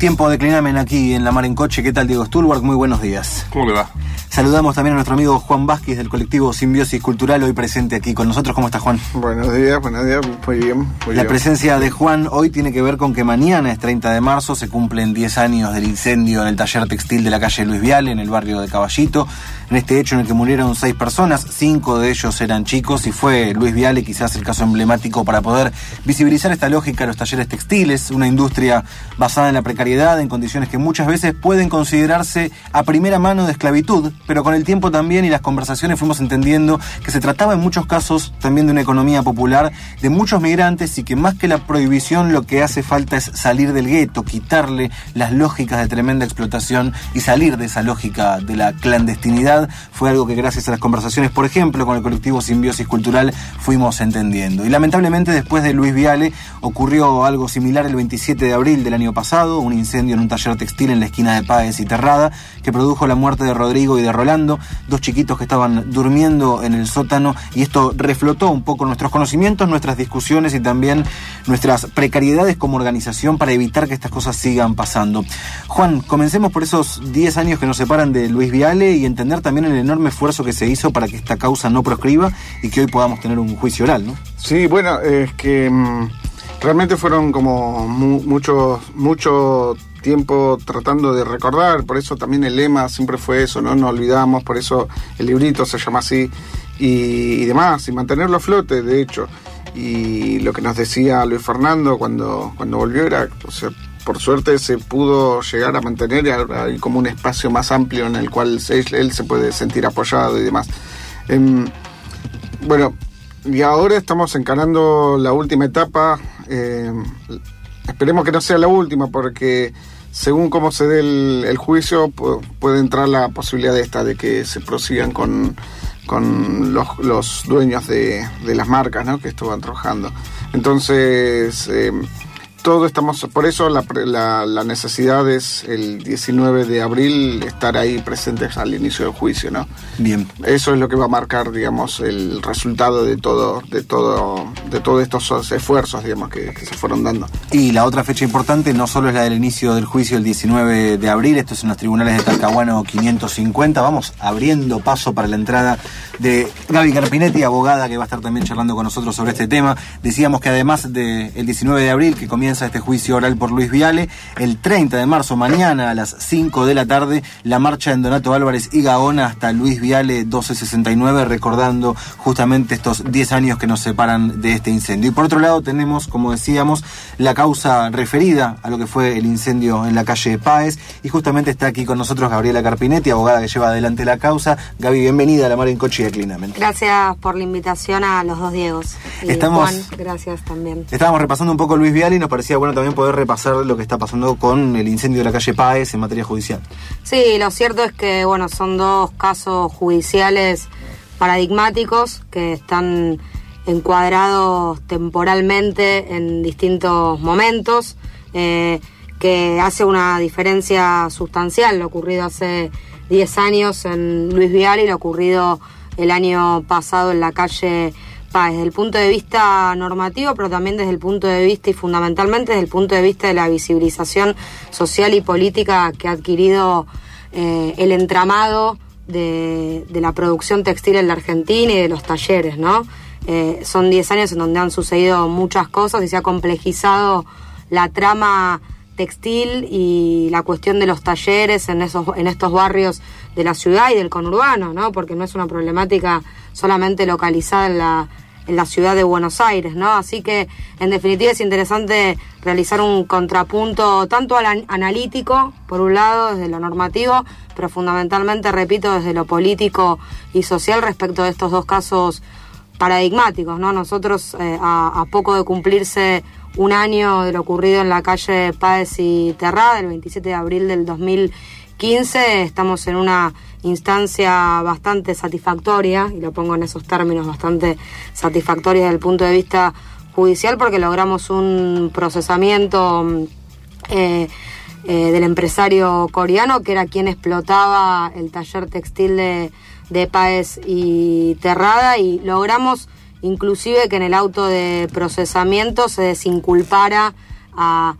Tiempo de Clinamen aquí en La Mar en Coche. ¿Qué tal, Diego Stulwark? Muy buenos días. ¿Cómo le va? Saludamos también a nuestro amigo Juan Vázquez del colectivo Simbiosis Cultural, hoy presente aquí con nosotros. ¿Cómo está Juan? Buenos días, buenos días, muy bien. Muy la bien. presencia de Juan hoy tiene que ver con que mañana es 30 de marzo, se cumplen 10 años del incendio en el taller textil de la calle Luis Viale, en el barrio de Caballito. En este hecho en el que murieron seis personas, cinco de ellos eran chicos y fue Luis Viale quizás el caso emblemático para poder visibilizar esta lógica de los talleres textiles, una industria basada en la precariedad, en condiciones que muchas veces pueden considerarse a primera mano de esclavitud, pero con el tiempo también y las conversaciones fuimos entendiendo que se trataba en muchos casos también de una economía popular de muchos migrantes y que más que la prohibición lo que hace falta es salir del gueto, quitarle las lógicas de tremenda explotación y salir de esa lógica de la clandestinidad fue algo que gracias a las conversaciones, por ejemplo, con el colectivo Simbiosis Cultural fuimos entendiendo. Y lamentablemente después de Luis Viale ocurrió algo similar el 27 de abril del año pasado, un incendio en un taller textil en la esquina de Páez y Terrada, que produjo la muerte de Rodrigo y de Rolando, dos chiquitos que estaban durmiendo en el sótano y esto reflotó un poco nuestros conocimientos, nuestras discusiones y también nuestras precariedades como organización para evitar que estas cosas sigan pasando. Juan, comencemos por esos 10 años que nos separan de Luis Viale y entender también el enorme esfuerzo que se hizo para que esta causa no proscriba y que hoy podamos tener un juicio oral, ¿no? Sí, bueno, es que mm, realmente fueron como mu- mucho, mucho tiempo tratando de recordar, por eso también el lema siempre fue eso, no nos olvidamos, por eso el librito se llama así y, demás, y mantenerlo a flote, de hecho. Y lo que nos decía Luis Fernando cuando, cuando volvió era, por suerte se pudo llegar a mantener hay como un espacio más amplio en el cual él se puede sentir apoyado y demás. Em, bueno, y ahora estamos encarando la última etapa. eh, esperemos que no sea la última, porque según cómo se dé el, el juicio, pu- puede entrar la posibilidad de esta, de que se prosigan con, con los, los dueños de, de las marcas ¿no? que esto van trabajando. Entonces, eh, todo estamos, por eso la, la, la necesidad es el 19 de abril estar ahí presentes al inicio del juicio, ¿no? Bien. Eso es lo que va a marcar, digamos, el resultado de todo, de todo, de todos estos esfuerzos, digamos, que, que se fueron dando. Y la otra fecha importante no solo es la del inicio del juicio el 19 de abril, esto es en los tribunales de Talcahuano 550, vamos abriendo paso para la entrada de Gaby Carpinetti, abogada que va a estar también charlando con nosotros sobre este tema. Decíamos que además del 19 de abril, que comienza este juicio oral por Luis Viale, el 30 de marzo, mañana a las 5 de la tarde, la marcha en Donato Álvarez y Gaona hasta Luis Viale 1269, recordando justamente estos 10 años que nos separan de este incendio. Y por otro lado tenemos, como decíamos, la causa referida a lo que fue el incendio en la calle Páez. Y justamente está aquí con nosotros Gabriela Carpinetti, abogada que lleva adelante la causa. Gaby, bienvenida a la Mar en Coche Gracias por la invitación a los dos Diegos. Y Estamos- Juan, gracias también. Estábamos repasando un poco Luis Viale y nos parecía bueno también poder repasar lo que está pasando con el incendio de la calle Páez en materia judicial. Sí, lo cierto es que bueno, son dos casos judiciales paradigmáticos que están encuadrados temporalmente en distintos momentos, eh, que hace una diferencia sustancial lo ocurrido hace 10 años en Luis Vial y lo ocurrido el año pasado en la calle Paz, desde el punto de vista normativo, pero también desde el punto de vista y fundamentalmente desde el punto de vista de la visibilización social y política que ha adquirido eh, el entramado de, la producción textil en la Argentina y de los talleres, ¿no? Eh, son 10 años en donde han sucedido muchas cosas y se ha complejizado la trama textil y la cuestión de los talleres en esos en estos barrios de la ciudad y del conurbano, ¿no? Porque no es una problemática solamente localizada en la en la ciudad de Buenos Aires, ¿no? Así que en definitiva es interesante realizar un contrapunto tanto al analítico, por un lado, desde lo normativo, pero fundamentalmente, repito, desde lo político y social respecto de estos dos casos paradigmáticos, ¿no? Nosotros eh, a, a poco de cumplirse un año de lo ocurrido en la calle Páez y Terrada, el 27 de abril del 2015. Estamos en una instancia bastante satisfactoria, y lo pongo en esos términos, bastante satisfactoria desde el punto de vista judicial, porque logramos un procesamiento eh, eh, del empresario coreano, que era quien explotaba el taller textil de, de Páez y Terrada, y logramos inclusive que en el auto de procesamiento se desinculpara a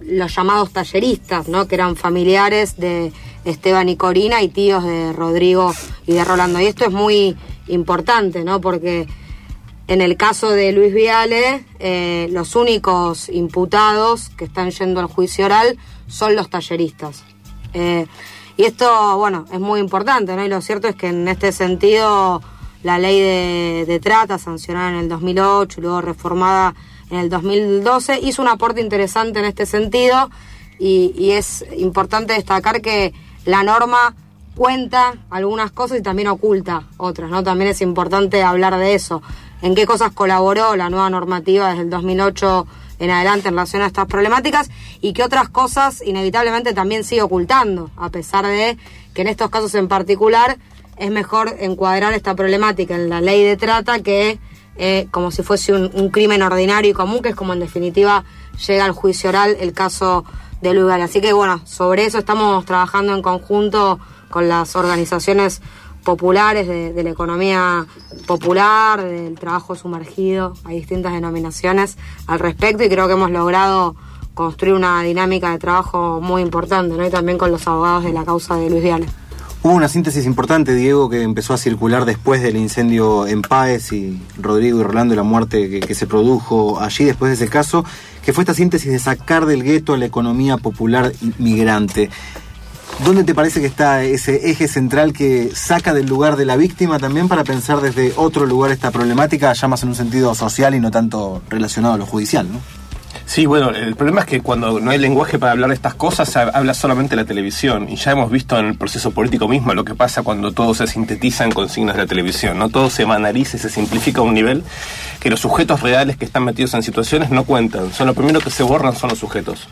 los llamados talleristas, ¿no? que eran familiares de Esteban y Corina y tíos de Rodrigo y de Rolando. Y esto es muy importante, ¿no? porque en el caso de Luis Viale, eh, los únicos imputados que están yendo al juicio oral son los talleristas. Eh, y esto, bueno, es muy importante, ¿no? Y lo cierto es que en este sentido la ley de, trata, sancionada en el 2008 y luego reformada en el 2012, hizo un aporte interesante en este sentido y, es importante destacar que la norma cuenta algunas cosas y también oculta otras, ¿no? También es importante hablar de eso en qué cosas colaboró la nueva normativa desde el 2008 en adelante en relación a estas problemáticas y qué otras cosas inevitablemente también sigue ocultando, a pesar de que en estos casos en particular es mejor encuadrar esta problemática en la ley de trata que eh, como si fuese un, crimen ordinario y común, que es como en definitiva llega al juicio oral el caso de Lugar. Así que bueno, sobre eso estamos trabajando en conjunto con las organizaciones populares de, la economía popular, del trabajo sumergido, hay distintas denominaciones al respecto y creo que hemos logrado construir una dinámica de trabajo muy importante, ¿no? Y también con los abogados de la causa de Luis Viale. Hubo una síntesis importante, Diego, que empezó a circular después del incendio en Páez y Rodrigo y Rolando y la muerte que, se produjo allí después de ese caso, que fue esta síntesis de sacar del gueto a la economía popular migrante. ¿Dónde te parece que está ese eje central que saca del lugar de la víctima también para pensar desde otro lugar esta problemática, ya más en un sentido social y no tanto relacionado a lo judicial, ¿no? Sí, bueno, el problema es que cuando no hay lenguaje para hablar de estas cosas, habla solamente la televisión. Y ya hemos visto en el proceso político mismo lo que pasa cuando todo se sintetiza en consignas de la televisión. No todo se banaliza y se simplifica a un nivel que los sujetos reales que están metidos en situaciones no cuentan. Son lo primero que se borran son los sujetos.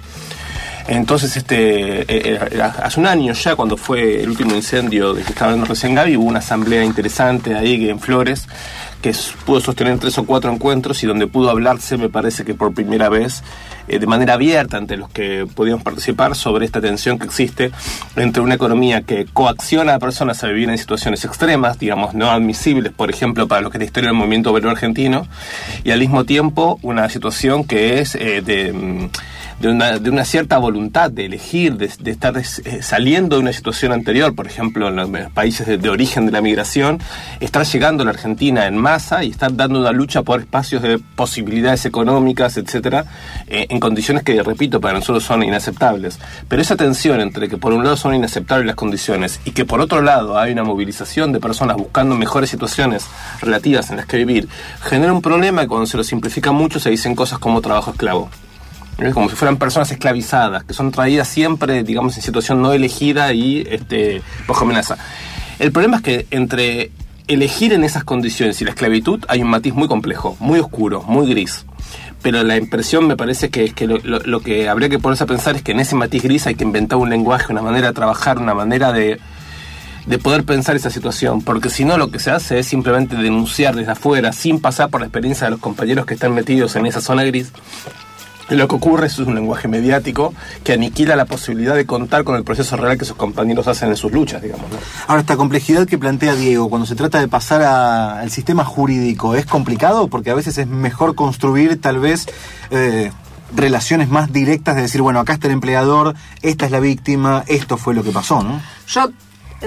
Entonces, este, eh, eh, hace un año ya, cuando fue el último incendio de que estaba hablando recién Gaby, hubo una asamblea interesante ahí en Flores que pudo sostener tres o cuatro encuentros y donde pudo hablarse, me parece que por primera vez, eh, de manera abierta ante los que podíamos participar sobre esta tensión que existe entre una economía que coacciona a personas a vivir en situaciones extremas, digamos, no admisibles, por ejemplo, para lo que es la historia del movimiento obrero argentino, y al mismo tiempo una situación que es de mm, de una, de una cierta voluntad de elegir, de, estar eh, saliendo de una situación anterior, por ejemplo, en los países de, origen de la migración, estar llegando a la Argentina en masa y estar dando una lucha por espacios de posibilidades económicas, etcétera, eh, en condiciones que, repito, para nosotros son inaceptables. Pero esa tensión entre que por un lado son inaceptables las condiciones y que por otro lado hay una movilización de personas buscando mejores situaciones relativas en las que vivir, genera un problema que cuando se lo simplifica mucho se dicen cosas como trabajo esclavo como si fueran personas esclavizadas, que son traídas siempre, digamos, en situación no elegida y este, bajo amenaza. El problema es que entre elegir en esas condiciones y la esclavitud hay un matiz muy complejo, muy oscuro, muy gris. Pero la impresión me parece que es que lo, que habría que ponerse a pensar es que en ese matiz gris hay que inventar un lenguaje, una manera de trabajar, una manera de, de poder pensar esa situación, porque si no lo que se hace es simplemente denunciar desde afuera, sin pasar por la experiencia de los compañeros que están metidos en esa zona gris, lo que ocurre es un lenguaje mediático que aniquila la posibilidad de contar con el proceso real que sus compañeros hacen en sus luchas, digamos. Ahora, esta complejidad que plantea Diego, cuando se trata de pasar al sistema jurídico, ¿es complicado? Porque a veces es mejor construir tal vez eh, relaciones más directas de decir, bueno, acá está el empleador, esta es la víctima, esto fue lo que pasó, ¿no? Yo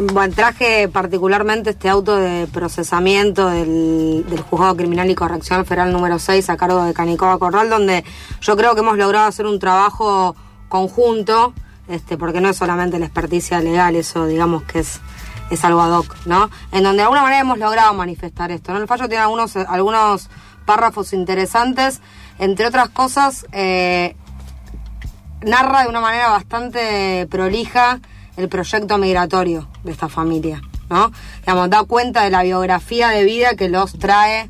bueno, traje particularmente este auto de procesamiento del, Juzgado Criminal y Correccional Federal número 6 a cargo de Canicoba Corral, donde yo creo que hemos logrado hacer un trabajo conjunto, este, porque no es solamente la experticia legal, eso digamos que es, es algo ad hoc, ¿no? En donde de alguna manera hemos logrado manifestar esto, ¿no? El fallo tiene algunos, algunos párrafos interesantes, entre otras cosas, eh, narra de una manera bastante prolija el proyecto migratorio de esta familia, ¿no? Digamos, da cuenta de la biografía de vida que los trae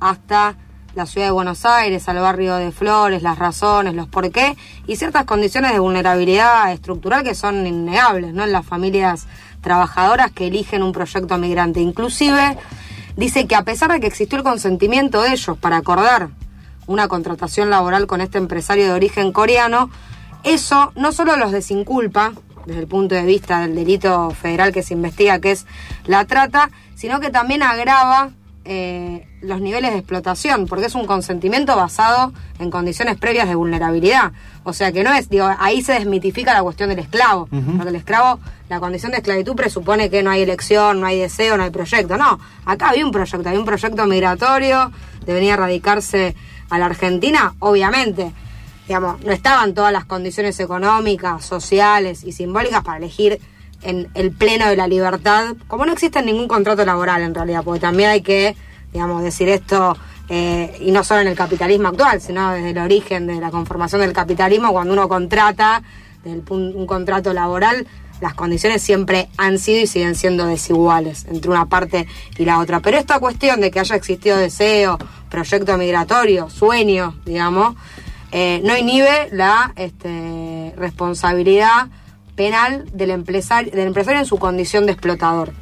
hasta la ciudad de Buenos Aires, al barrio de Flores, las razones, los por qué y ciertas condiciones de vulnerabilidad estructural que son innegables, ¿no? En las familias trabajadoras que eligen un proyecto migrante. Inclusive dice que a pesar de que existió el consentimiento de ellos para acordar una contratación laboral con este empresario de origen coreano, eso no solo los desinculpa, desde el punto de vista del delito federal que se investiga, que es la trata, sino que también agrava eh, los niveles de explotación, porque es un consentimiento basado en condiciones previas de vulnerabilidad. O sea que no es, digo, ahí se desmitifica la cuestión del esclavo, porque el esclavo, la condición de esclavitud presupone que no hay elección, no hay deseo, no hay proyecto. No, acá había un proyecto, había un proyecto migratorio de venir a radicarse a la Argentina, obviamente. Digamos, no estaban todas las condiciones económicas, sociales y simbólicas para elegir en el pleno de la libertad, como no existe ningún contrato laboral en realidad, porque también hay que, digamos, decir esto, eh, y no solo en el capitalismo actual, sino desde el origen de la conformación del capitalismo, cuando uno contrata desde un contrato laboral, las condiciones siempre han sido y siguen siendo desiguales entre una parte y la otra. Pero esta cuestión de que haya existido deseo, proyecto migratorio, sueño, digamos, eh, no inhibe la este, responsabilidad penal del empresario, del empresario en su condición de explotador.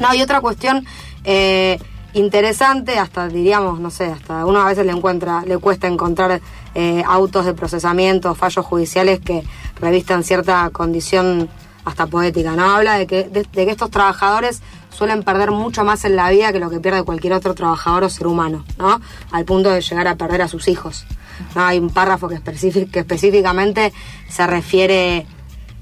No, y otra cuestión eh, interesante, hasta diríamos, no sé, hasta uno a veces le encuentra, le cuesta encontrar eh, autos de procesamiento, fallos judiciales que revistan cierta condición hasta poética, ¿no? Habla de que, de, que estos trabajadores suelen perder mucho más en la vida que lo que pierde cualquier otro trabajador o ser humano, ¿no? Al punto de llegar a perder a sus hijos. Hay un párrafo que, que específicamente se refiere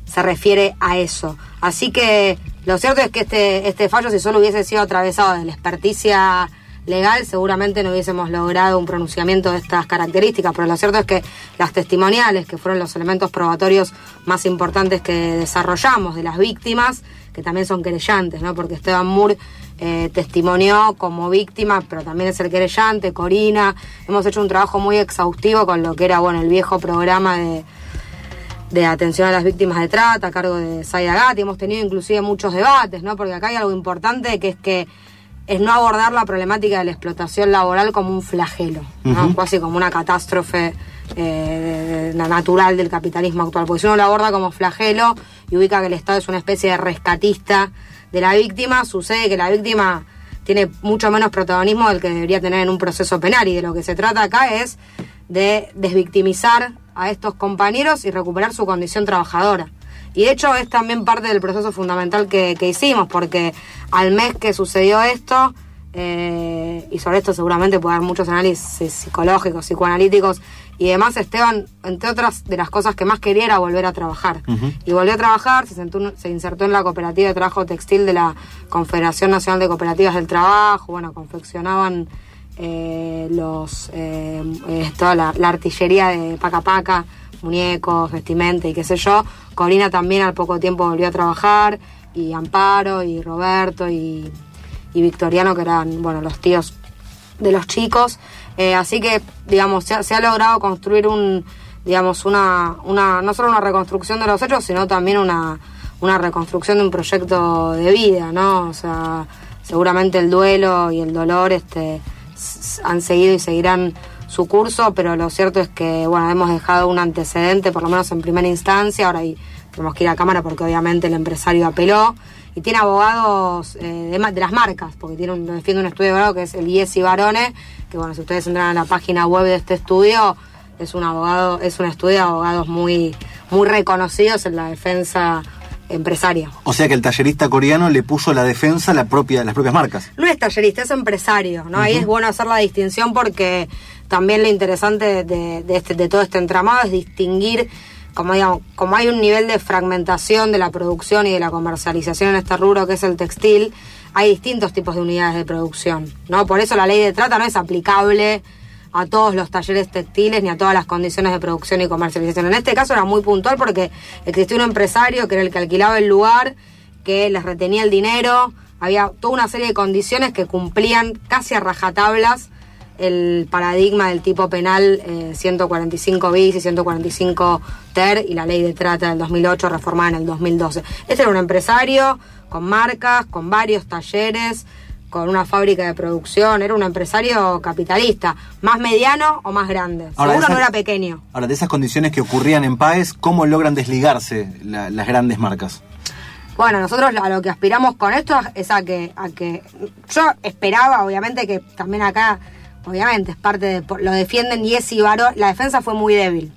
se refiere a eso. Así que lo cierto es que este, este fallo, si solo hubiese sido atravesado de la experticia legal, seguramente no hubiésemos logrado un pronunciamiento de estas características, pero lo cierto es que las testimoniales, que fueron los elementos probatorios más importantes que desarrollamos de las víctimas, que también son querellantes, ¿no? porque Esteban Moore eh, testimonió como víctima, pero también es el querellante, Corina, hemos hecho un trabajo muy exhaustivo con lo que era bueno el viejo programa de de atención a las víctimas de trata a cargo de Saida Gatti. Hemos tenido inclusive muchos debates, ¿no? Porque acá hay algo importante que es que es no abordar la problemática de la explotación laboral como un flagelo, ¿no? casi como una catástrofe eh, natural del capitalismo actual. Porque si uno lo aborda como flagelo y ubica que el Estado es una especie de rescatista de la víctima, sucede que la víctima tiene mucho menos protagonismo del que debería tener en un proceso penal y de lo que se trata acá es de desvictimizar a estos compañeros y recuperar su condición trabajadora. Y de hecho es también parte del proceso fundamental que, hicimos, porque al mes que sucedió esto, eh, y sobre esto seguramente puede haber muchos análisis psicológicos, psicoanalíticos y demás, Esteban, entre otras de las cosas que más quería era volver a trabajar. Y volvió a trabajar, se, se insertó en la cooperativa de trabajo textil de la Confederación Nacional de Cooperativas del Trabajo, bueno, confeccionaban eh, los eh, eh, toda la, artillería de Paca Paca, muñecos, vestimenta y qué sé yo. Corina también al poco tiempo volvió a trabajar, y Amparo, y Roberto, y, Victoriano, que eran bueno los tíos de los chicos. así que, digamos, se ha, logrado construir un, digamos, una, una, no solo una reconstrucción de los hechos, sino también una, una reconstrucción de un proyecto de vida, ¿no? O sea, seguramente el duelo y el dolor, este, han seguido y seguirán su curso, pero lo cierto es que bueno, hemos dejado un antecedente, por lo menos en primera instancia, ahora tenemos que ir a cámara porque obviamente el empresario apeló y tiene abogados eh, de, de, las marcas, porque tiene un, defiende un estudio de abogado que es el IESI Barone, que bueno, si ustedes entran a la página web de este estudio, es un abogado, es un estudio de abogados muy, muy reconocidos en la defensa empresaria. O sea que el tallerista coreano le puso la defensa a la propia, las propias marcas. No es tallerista, es empresario, ¿no? Ahí es bueno hacer la distinción porque también lo interesante de, este, de todo este entramado es distinguir, como digamos, como hay un nivel de fragmentación de la producción y de la comercialización en este rubro que es el textil, hay distintos tipos de unidades de producción, ¿no? Por eso la ley de trata no es aplicable a todos los talleres textiles ni a todas las condiciones de producción y comercialización. En este caso era muy puntual porque existía un empresario que era el que alquilaba el lugar, que les retenía el dinero, había toda una serie de condiciones que cumplían casi a rajatablas el paradigma del tipo penal 145 eh, bis y 145 ter y la ley de trata del 2008 reformada en el 2012. Este era un empresario con marcas, con varios talleres, con una fábrica de producción, era un empresario capitalista, más mediano o más grande. Seguro no era pequeño. Ahora, de esas condiciones que ocurrían en PAES, ¿cómo logran desligarse las grandes marcas? Bueno, nosotros a lo que aspiramos con esto es a que, a que yo esperaba, obviamente, que también acá, obviamente, es parte de, lo defienden y es Ibaro, la defensa fue muy débil.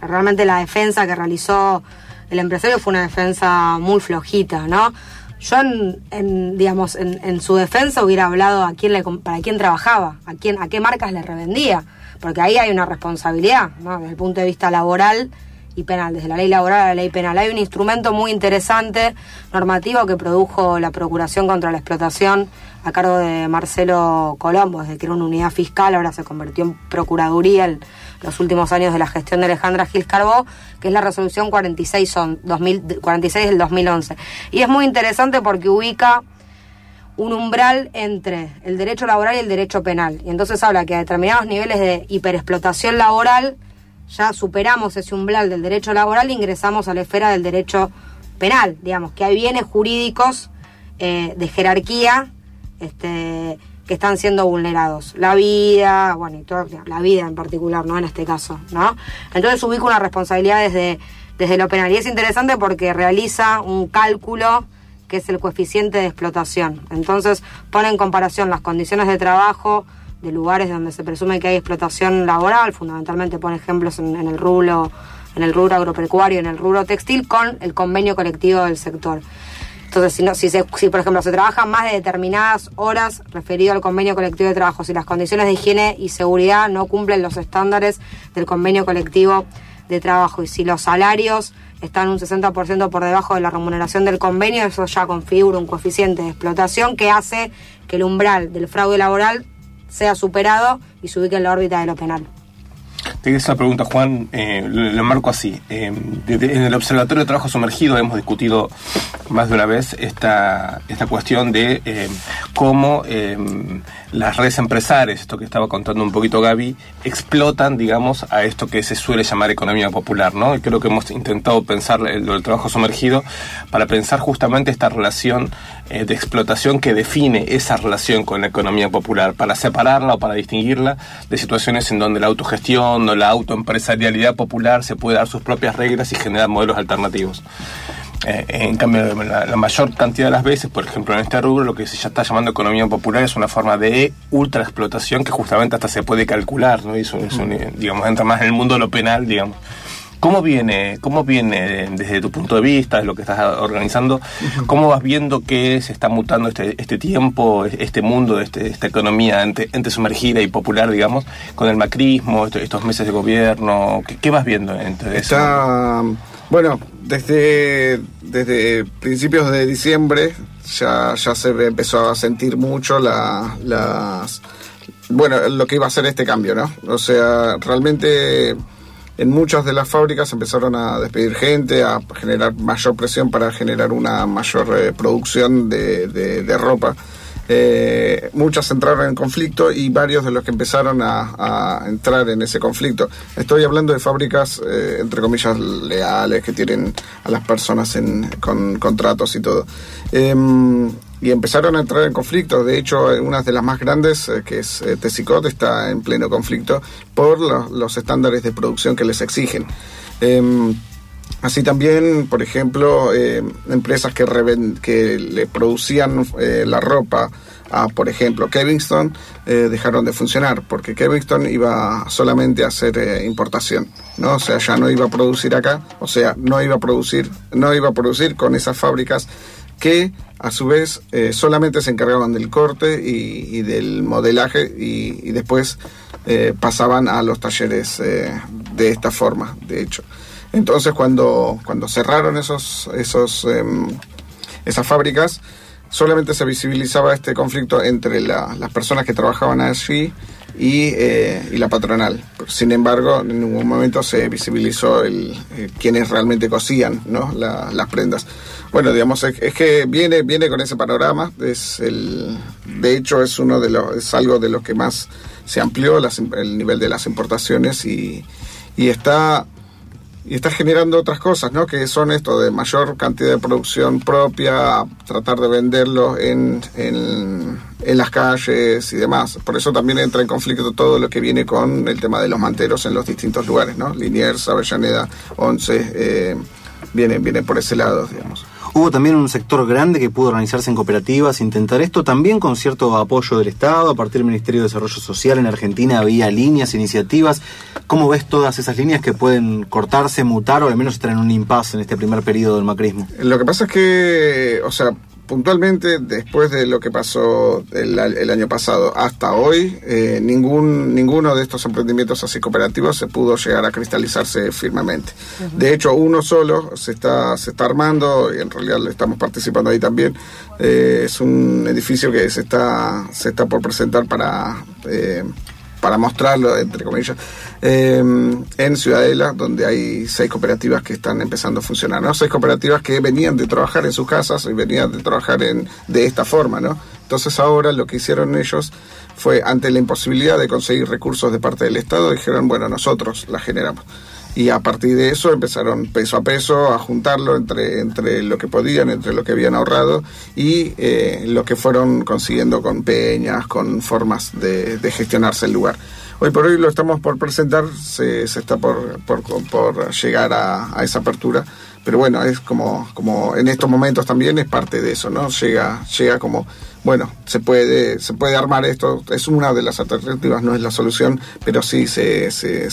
Realmente la defensa que realizó el empresario fue una defensa muy flojita, ¿no? Yo, en, digamos, en, su defensa hubiera hablado a quién le, para quién trabajaba, a, quién, a qué marcas le revendía, porque ahí hay una responsabilidad, ¿no? desde el punto de vista laboral y penal, desde la ley laboral a la ley penal. Hay un instrumento muy interesante normativo que produjo la Procuración contra la Explotación a cargo de Marcelo Colombo, desde que era una unidad fiscal, ahora se convirtió en Procuraduría en los últimos años de la gestión de Alejandra Gil Carbó, que es la resolución 46, 46 del 2011. Y es muy interesante porque ubica un umbral entre el derecho laboral y el derecho penal. Y entonces habla que a determinados niveles de hiperexplotación laboral ya superamos ese umbral del derecho laboral e ingresamos a la esfera del derecho penal, digamos, que hay bienes jurídicos eh, de jerarquía este, que están siendo vulnerados. La vida, bueno, y toda, la vida en particular, ¿no? En este caso, ¿no? Entonces ubica una responsabilidad desde, desde lo penal. Y es interesante porque realiza un cálculo que es el coeficiente de explotación. Entonces pone en comparación las condiciones de trabajo, de lugares donde se presume que hay explotación laboral, fundamentalmente pone ejemplos en, el rubro en el rubro agropecuario, en el rubro textil, con el convenio colectivo del sector. Entonces, si, no, si, se, si por ejemplo se trabajan más de determinadas horas referido al convenio colectivo de trabajo, si las condiciones de higiene y seguridad no cumplen los estándares del convenio colectivo de trabajo y si los salarios están un 60% por debajo de la remuneración del convenio, eso ya configura un coeficiente de explotación que hace que el umbral del fraude laboral sea superado y se ubique en la órbita de lo penal. Te esa pregunta, Juan, eh, lo, marco así. Eh, en el Observatorio de Trabajo Sumergido hemos discutido más de una vez esta, esta cuestión de eh, cómo las redes empresarias, esto que estaba contando un poquito Gaby, explotan, digamos, a esto que se suele llamar economía popular, ¿no? Y creo que hemos intentado pensar el, el trabajo sumergido para pensar justamente esta relación eh, de explotación que define esa relación con la economía popular, para separarla o para distinguirla de situaciones en donde la autogestión o la autoempresarialidad popular se puede dar sus propias reglas y generar modelos alternativos. Eh, en cambio, la, mayor cantidad de las veces, por ejemplo, en este rubro, lo que se ya está llamando economía popular es una forma de ultraexplotación que justamente hasta se puede calcular, ¿no? Y eso, digamos, entra más en el mundo de lo penal, digamos. ¿Cómo viene, cómo viene desde tu punto de vista, de lo que estás organizando, cómo vas viendo que se está mutando este, este tiempo, este mundo, este, esta economía entre, sumergida y popular, digamos, con el macrismo, estos meses de gobierno? ¿Qué, vas viendo entre eso? Bueno, desde, desde principios de diciembre ya, ya se empezó a sentir mucho la, las... Bueno, lo que iba a ser este cambio, ¿no? O sea, realmente en muchas de las fábricas empezaron a despedir gente, a generar mayor presión para generar una mayor eh, producción de, de ropa. Eh, muchas entraron en conflicto y varios de los que empezaron a, entrar en ese conflicto. Estoy hablando de fábricas, eh, entre comillas, leales, que tienen a las personas en, con contratos y todo. Em, y empezaron a entrar en conflicto. De hecho, una de las más grandes, eh, que es Tesicot, está en pleno conflicto por los estándares de producción que les exigen. Em, Así también, por ejemplo, eh, empresas que, que le producían eh, la ropa a, por ejemplo, Kevingston, eh, dejaron de funcionar porque Kevingston iba solamente a hacer importación, ¿no? O sea, ya no iba a producir acá, o sea, no iba a producir, no iba a producir con esas fábricas que a su vez solamente se encargaban del corte y, del modelaje y, después pasaban a los talleres de esta forma, de hecho. Entonces cuando, cuando cerraron esos, esos, em, esas fábricas, solamente se visibilizaba este conflicto entre las personas que trabajaban allí y, eh, y, la patronal. Sin embargo, en ningún momento se visibilizó el, eh, quienes realmente cosían ¿no? las prendas. Bueno, digamos, es, que viene, viene con ese panorama. Es el, de hecho, es uno de los, es algo de lo que más se amplió el nivel de las importaciones y, y está y está generando otras cosas, ¿no? Que son esto de mayor cantidad de producción propia, tratar de venderlo en, en, las calles y demás. Por eso también entra en conflicto todo lo que viene con el tema de los manteros en los distintos lugares, ¿no? Liniers, Avellaneda, Once, eh, viene, viene por ese lado, digamos. Hubo también un sector grande que pudo organizarse en cooperativas, intentar esto también con cierto apoyo del Estado. A partir del Ministerio de Desarrollo Social en Argentina había líneas, iniciativas. ¿Cómo ves todas esas líneas que pueden cortarse, mutar o al menos estar en un impasse en este primer periodo del macrismo? Lo que pasa es que, o sea, puntualmente, después de lo que pasó el, el año pasado hasta hoy, eh, ningún, ninguno de estos emprendimientos así cooperativos se pudo llegar a cristalizarse firmemente. De hecho, uno solo se está, se está armando y en realidad le estamos participando ahí también. Eh, es un edificio que se está, se está por presentar para... Eh, para mostrarlo, entre comillas, eh, en Ciudadela, donde hay seis cooperativas que están empezando a funcionar, ¿no? Seis cooperativas que venían de trabajar en sus casas y venían de trabajar en, de esta forma, ¿no? Entonces ahora lo que hicieron ellos fue, ante la imposibilidad de conseguir recursos de parte del Estado, dijeron, bueno, nosotros la generamos y a partir de eso empezaron peso a peso a juntarlo entre, entre lo que podían, entre lo que habían ahorrado y eh, lo que fueron consiguiendo con peñas, con formas de, de, gestionarse el lugar. Hoy por hoy lo estamos por presentar, se, se está por, por, por llegar a, a, esa apertura, pero bueno, es como, como en estos momentos también es parte de eso, ¿no? Llega, llega como bueno, se puede, se puede armar esto, es una de las alternativas, no es la solución, pero sí se, se,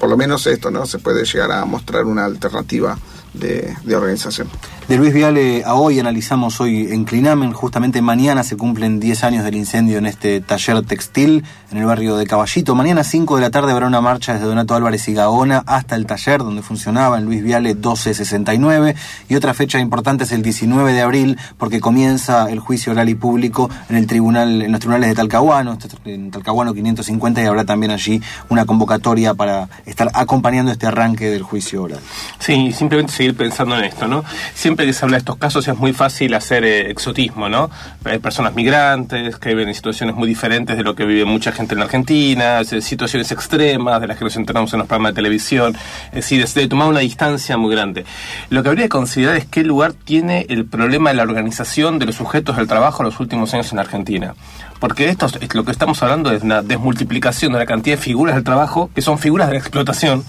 por lo menos esto, ¿no? Se puede llegar a mostrar una alternativa de, de, organización. De Luis Viale a hoy analizamos hoy en Clinamen, justamente mañana se cumplen 10 años del incendio en este taller textil en el barrio de Caballito. Mañana 5 de la tarde habrá una marcha desde Donato Álvarez y Gaona hasta el taller donde funcionaba en Luis Viale 1269 y otra fecha importante es el 19 de abril porque comienza el juicio oral y público en el tribunal en los tribunales de Talcahuano, en Talcahuano 550 y habrá también allí una convocatoria para estar acompañando este arranque del juicio oral. Sí, simplemente seguir pensando en esto, ¿no? Siempre que se habla de estos casos es muy fácil hacer eh, exotismo, ¿no? Hay personas migrantes que viven en situaciones muy diferentes de lo que vive mucha gente en Argentina, situaciones extremas de las que nos enteramos en los programas de televisión, es decir, de tomar una distancia muy grande. Lo que habría que considerar es qué lugar tiene el problema de la organización de los sujetos del trabajo en los últimos años en Argentina porque esto es, lo que estamos hablando es una desmultiplicación de la cantidad de figuras del trabajo que son figuras de la explotación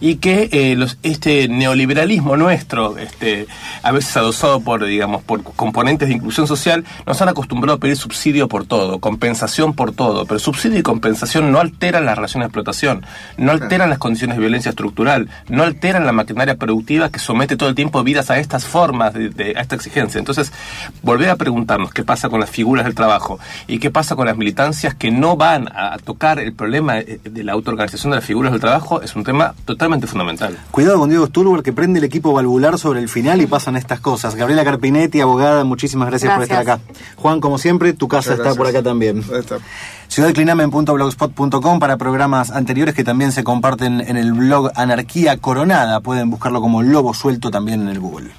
y que eh, los, este neoliberalismo nuestro, este, a veces adosado por, digamos, por componentes de inclusión social, nos han acostumbrado a pedir subsidio por todo, compensación por todo, pero subsidio y compensación no alteran la relación de explotación, no alteran las condiciones de violencia estructural, no alteran la maquinaria productiva que somete todo el tiempo vidas a estas formas, de, de, a esta exigencia. Entonces, volver a preguntarnos qué pasa con las figuras del trabajo y qué pasa con las militancias que no van a tocar el problema de la autoorganización de las figuras del trabajo es un tema totalmente fundamental. Cuidado con Diego Stulber que prende el equipo valvular sobre el final y pasan estas cosas. Gabriela Carpinetti, abogada, muchísimas gracias, gracias. por estar acá. Juan, como siempre, tu casa está por acá también. Ciudadclinamen.blogspot.com para programas anteriores que también se comparten en el blog Anarquía Coronada. Pueden buscarlo como Lobo Suelto también en el Google.